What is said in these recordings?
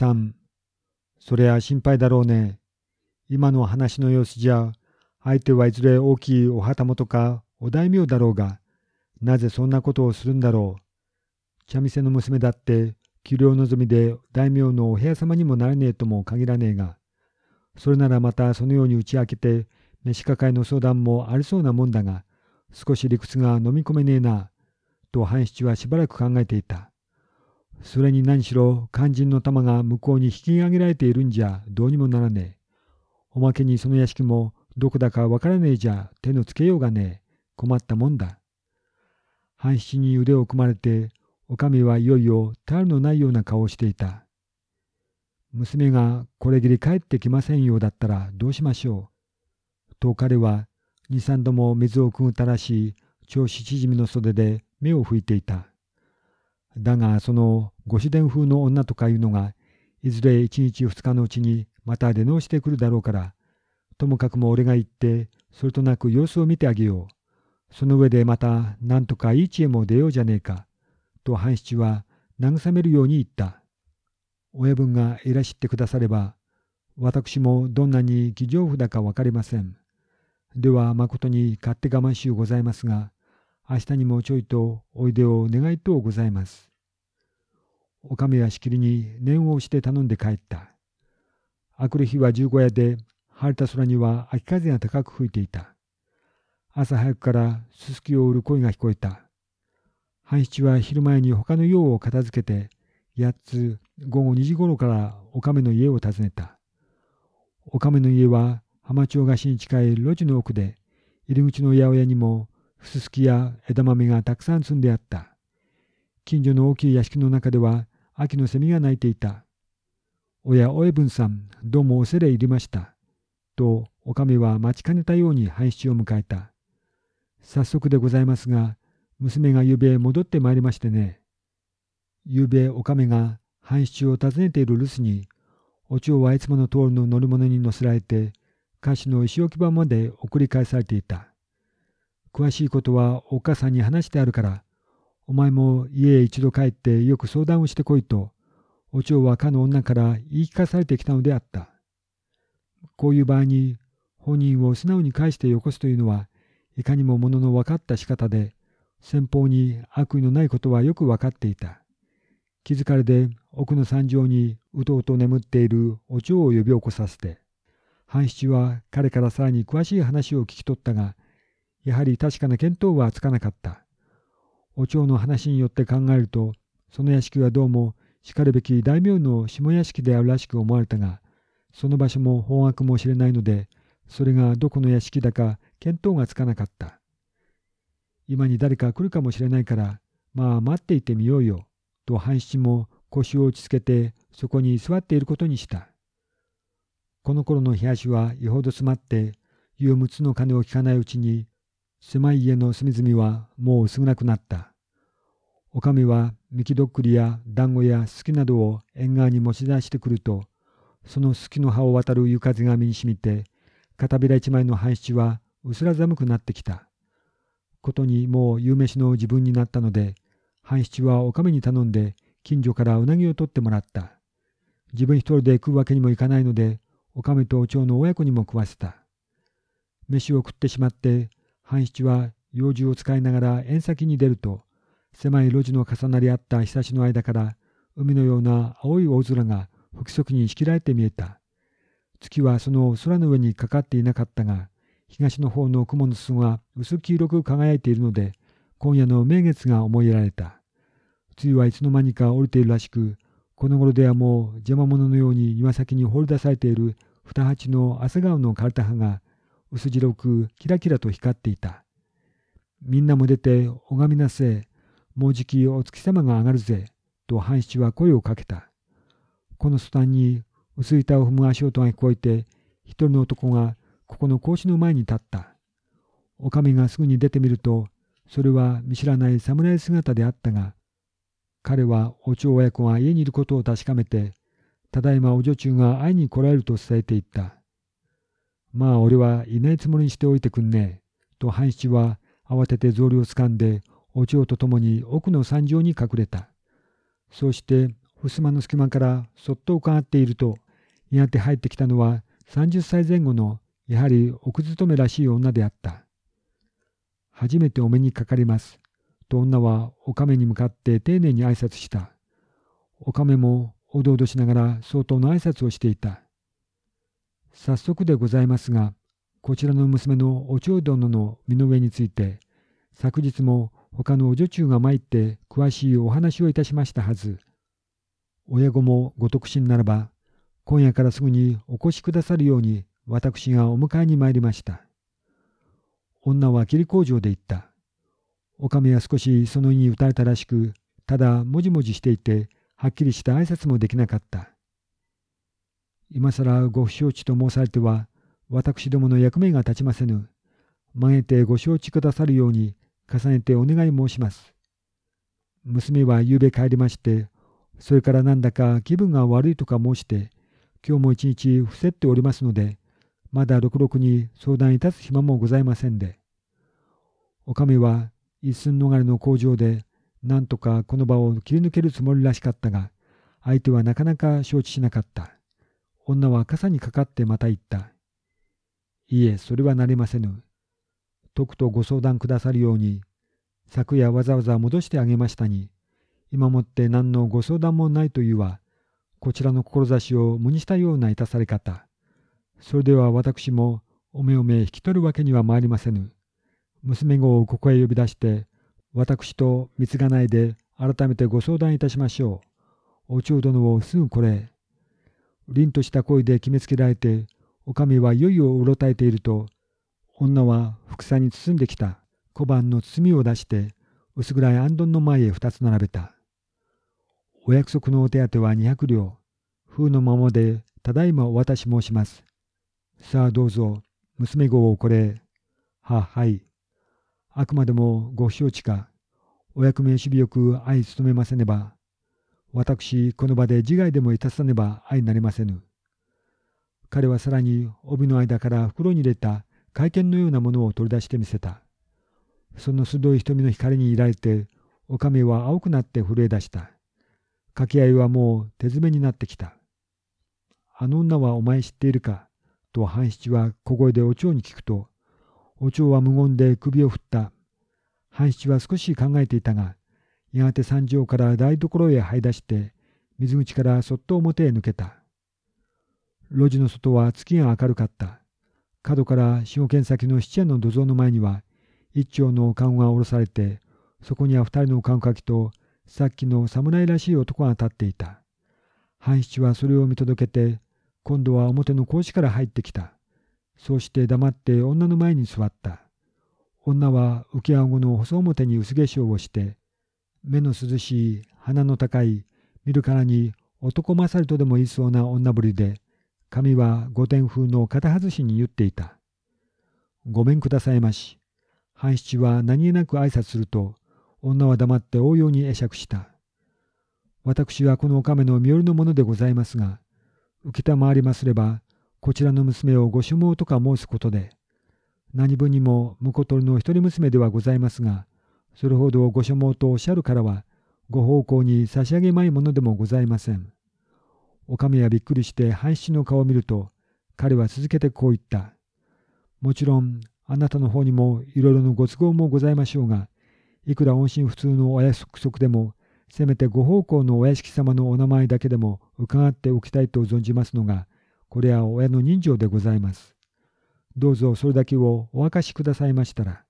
さん、そりゃ心配だろうね。今の話の様子じゃ、相手はいずれ大きいお旗本かお大名だろうが、なぜそんなことをするんだろう。茶店の娘だって、給料望みで大名のお部屋様にもなれねえとも限らねえが、それならまたそのように打ち明けて、飯抱えの相談もありそうなもんだが、少し理屈が飲み込めねえな、と半七はしばらく考えていた。それに何しろ肝心の玉が向こうに引き上げられているんじゃどうにもならねえ。おまけにその屋敷もどこだかわからねえじゃ手のつけようがねえ。困ったもんだ。半七に腕を組まれて、おかみはいよいよ頼のないような顔をしていた。娘がこれぎり帰ってきませんようだったらどうしましょう。と彼は二三度も水をくぐったらしい調子縮みの袖で目を拭いていた。だがそのご主伝風の女とかいうのがいずれ一日二日のうちにまた出直してくるだろうからともかくも俺が行ってそれとなく様子を見てあげよう。その上でまた何とかいい知恵も出ようじゃねえか。と半七は慰めるように言った。親分がいらしてくだされば私もどんなに気丈夫だか分かりません。では誠に勝手我慢しゅうございますが明日にもちょいとおいでを願いとうございます。おかみはしきりに念を押して頼んで帰った。あくる日は十五夜で晴れた空には秋風が高く吹いていた。朝早くからすすきを売る声が聞こえた。半七は昼前に他の用を片付けて、八つ午後2時頃からおかめの家を訪ねた。おかめの家は浜町菓子に近い路地の奥で、入り口の八百屋にもふすすきや枝豆がたくさん積んであった。近所の大きい屋敷の中では秋の蝉が鳴いていた。おや、おえぶんさん、どうもおせれ入りました。と、おかみは待ちかねたように配七を迎えた。早速でございますが、娘がゆうべ戻ってまいりましてね。ゆべおかめが半七を訪ねている留守に、お蝶はいつもの通りの乗り物に乗せられて、歌手の石置き場まで送り返されていた。詳しいことはおっ母さんに話してあるから、お前も家へ一度帰ってよく相談をしてこいと、お蝶はかの女から言い聞かされてきたのであった。こういう場合に本人を素直に返してよこすというのは、いかにもものの分かった仕方で、先方に悪意のないことはよく分かっていた。気づかれで奥の山上にうとうと眠っているお蝶を呼び起こさせて、半七は彼からさらに詳しい話を聞き取ったが、やはり確かな見当はつかなかった。お蝶の話によって考えると、その屋敷はどうもしかるべき大名の下屋敷であるらしく思われたが、その場所も方角も知れないので、それがどこの屋敷だか見当がつかなかった。今に誰か来るかもしれないから、まあ待っていてみようよ、と半七も腰を落ち着けてそこに座っていることにした。この頃の冷やしはよほど詰まって、夕六つの鐘を聞かないうちに、狭い家の隅々はもう少なくなった。おかみはミキドックリや団子やすきなどを縁側に持ち出してくると、そのすきの葉を渡る湯風が身にしみて、片びら一枚の半七は薄ら寒くなってきた。ことにもう夕飯の自分になったので、半七はおかみに頼んで近所からうなぎを取ってもらった。自分一人で食うわけにもいかないので、おかみとお蝶の親子にも食わせた。飯を食ってしまって、半七は用事を使いながら縁先に出ると、狭い路地の重なり合った日差しの間から、海のような青い大空が不規則に仕切られて見えた。月はその空の上にかかっていなかったが、東の方の雲の裾が薄黄色く輝いているので、今夜の名月が思いやられた。梅雨はいつの間にか降りているらしく、この頃ではもう邪魔者のように庭先に放り出されている二八の朝顔の枯れた葉が薄白くキラキラと光っていた。みんなも出て拝みなせえ、もうじきお月様が上がるぜ、と半七は声をかけた。この途端に薄板を踏む足音が聞こえて、一人の男がここの格子の前に立った。おかみがすぐに出てみると、それは見知らない侍姿であったが、彼はお蝶親子が家にいることを確かめて、ただいまお女中が会いに来られると伝えていった。まあ俺はいないつもりにしておいてくんねえ。と半七は慌てて草履をつかんで、お蝶と共に奥の山上に隠れた。そうして襖の隙間からそっと伺っていると、やがて入ってきたのは30歳前後のやはり奥勤めらしい女であった。初めてお目にかかります。と女はおかめに向かって丁寧に挨拶した。おかめもおどおどしながら相当の挨拶をしていた。早速でございますが、こちらの娘のお蝶殿の身の上について、昨日も他のお女中が参って詳しいお話をいたしましたはず。親子もご特進ならば、今夜からすぐにお越しくださるように私がお迎えに参りました。女は霧工場で言った。おかみは少しその意に打たれたらしく、ただもじもじしていて、はっきりした挨拶もできなかった。今更ご不承知と申されては、私どもの役目が立ちませぬ。曲げてご承知くださるように重ねてお願い申します。娘は夕べ帰りまして、それからなんだか気分が悪いとか申して、今日も一日伏せっておりますので、まだろくろくに相談いたす暇もございませんで。おかみは一寸逃れの工場で、なんとかこの場を切り抜けるつもりらしかったが、相手はなかなか承知しなかった。女は傘にかかってまた言った。いえ、それはなりませぬ。とくとご相談くださるように、昨夜わざわざ戻してあげましたに、今もって何のご相談もないというは、こちらの志を無にしたようないたされ方。それでは私もおめおめ引き取るわけには参りませぬ。娘子をここへ呼び出して、私と三つがないで改めてご相談いたしましょう。お蝶殿をすぐこれ。凛とした声で決めつけられて、おかみはいよいようろたえていると、女は副菜に包んできた小判の包みを出して、薄暗いあんどんの前へ二つ並べた。お約束のお手当は二百両。風のままで、ただいまお渡し申します。さあどうぞ、娘子をこれ。は、はい。あくまでもご承知か。お役目守備よく相務めませねば。私、この場で自害でもいたさねば相なりませぬ。彼はさらに帯の間から袋に入れた会見のようなものを取り出してみせた。その鋭い瞳の光にいられて、おかみは青くなって震え出した。掛け合いはもう手詰めになってきた。あの女はお前知っているか？と半七は小声でお蝶に聞くと、お蝶は無言で首を振った。半七は少し考えていたが、やがて三条から台所へ這い出して、水口からそっと表へ抜けた。路地の外は月が明るかった。角から四五軒先の七夜の土蔵の前には、一丁の籠が下ろされて、そこには二人の籠かきと、さっきの侍らしい男が立っていた。半七はそれを見届けて、今度は表の格子から入ってきた。そうして黙って女の前に座った。女は浮き顎の細表に薄化粧をして、目の涼しい、鼻の高い、見るからに男勝りとでも言いそうな女ぶりで、髪は御殿風の肩外しに言っていた。ごめんくださいまし。半七は何気なく挨拶すると、女は黙って応用に会釈した。私はこのお亀の身寄りのものでございますが、承りますれば、こちらの娘をご所望とか申すことで、何分にも婿取りの一人娘ではございますが、それほどご所望とおっしゃるからは、ご奉公に差し上げまいものでもございません。おかみはびっくりして半七の顔を見ると、彼は続けてこう言った。もちろん、あなたの方にもいろいろのご都合もございましょうが、いくら音信不通のお約束でも、せめてご奉公のお屋敷様のお名前だけでも伺っておきたいと存じますのが、これは親の人情でございます。どうぞそれだけをお明かしくださいましたら。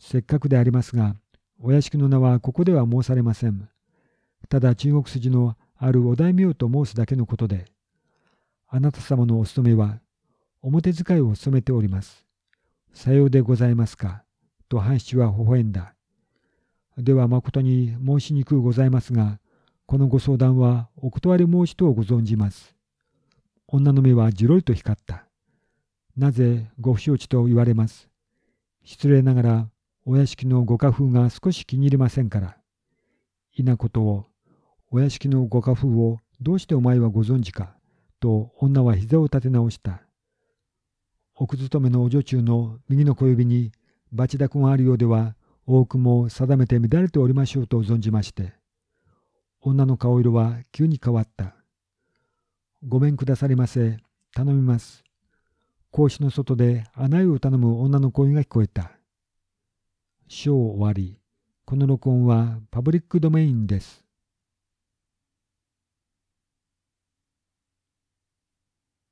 せっかくでありますが、お屋敷の名はここでは申されません。ただ中国筋のあるお大名と申すだけのことで、あなた様のお勤めは表使いを務めております。さようでございますか。と半七は微笑んだ。では誠に申しにくうございますが、このご相談はお断り申しとご存じます。女の目はじろりと光った。なぜご不承知と言われます。失礼ながらお屋敷のご家風が少し気に入りませんから。いなことを、お屋敷のご家風をどうしてお前はご存知か、と女は膝を立て直した。奥勤めのお女中の右の小指に罰濁があるようでは、多くも定めて乱れておりましょうと存じまして。女の顔色は急に変わった。ごめんくださりませ。頼みます。格子の外で穴湯を頼む女の声が聞こえた。章終わり。この録音はパブリックドメインです。